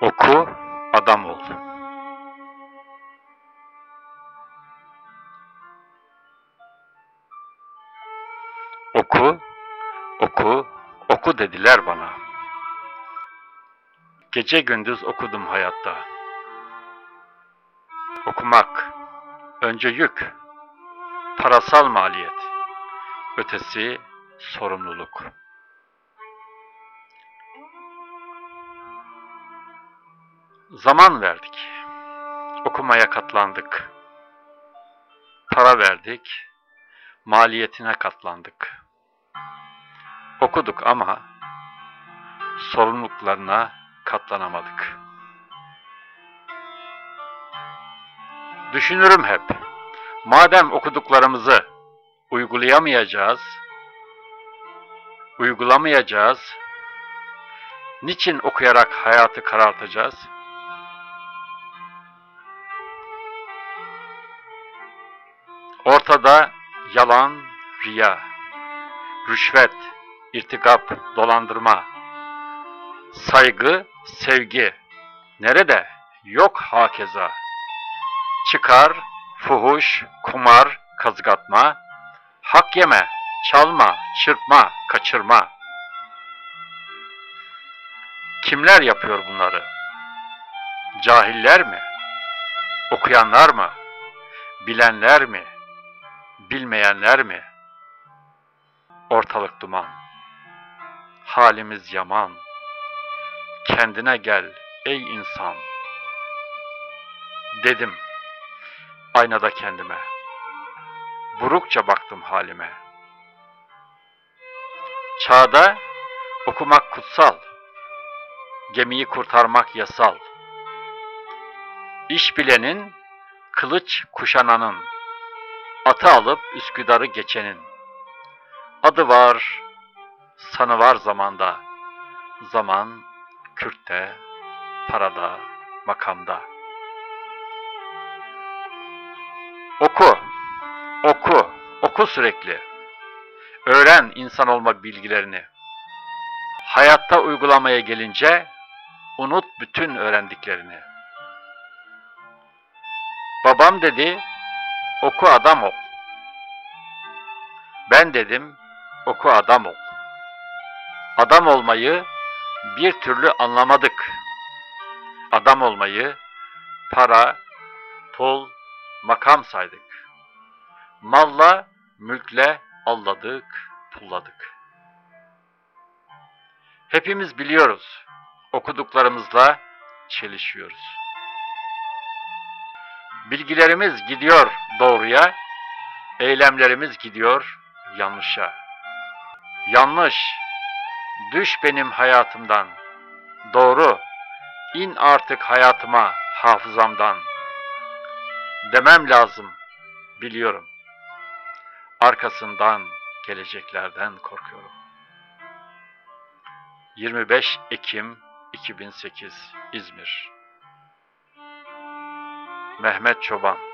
Oku, adam ol. Oku, oku, oku dediler bana. Gece gündüz okudum hayatta. Okumak, önce yük, parasal maliyet, ötesi sorumluluk. Zaman verdik. Okumaya katlandık. Para verdik. Maliyetine katlandık. Okuduk ama sorumluluklarına katlanamadık. Düşünürüm hep. Madem okuduklarımızı uygulayamayacağız, uygulamayacağız, niçin okuyarak hayatı karartacağız? Ortada yalan, riya, rüşvet, irtikap, dolandırma, saygı, sevgi, nerede? Yok hakeza. Çıkar, fuhuş, kumar, kazgatma, hak yeme, çalma, çırpma, kaçırma. Kimler yapıyor bunları? Cahiller mi? Okuyanlar mı? Bilenler mi? Bilmeyenler mi? Ortalık duman. Halimiz yaman. Kendine gel ey insan. Dedim aynada kendime. Burukça baktım halime. Çağda okumak kutsal. Gemiyi kurtarmak yasal. İş bilenin, kılıç kuşananın, atı alıp Üsküdar'ı geçenin. Adı var, sanı var zamanda. Zaman, kürtte, parada, makamda. Oku, oku, oku sürekli. Öğren insan olma bilgilerini. Hayatta uygulamaya gelince unut bütün öğrendiklerini. Babam dedi, oku adam ol. Ben dedim, oku adam ol. Adam olmayı bir türlü anlamadık. Adam olmayı para, pul, makam saydık. Malla, mülkle alladık, pulladık. Hepimiz biliyoruz, okuduklarımızla çelişiyoruz. Bilgilerimiz gidiyor doğruya, eylemlerimiz gidiyor yanlışa. Yanlış, düş benim hayatımdan. Doğru, in artık hayatıma, hafızamdan. Demem lazım, biliyorum. Arkasından geleceklerden korkuyorum. 25 Ekim 2008 İzmir Mehmet Çoban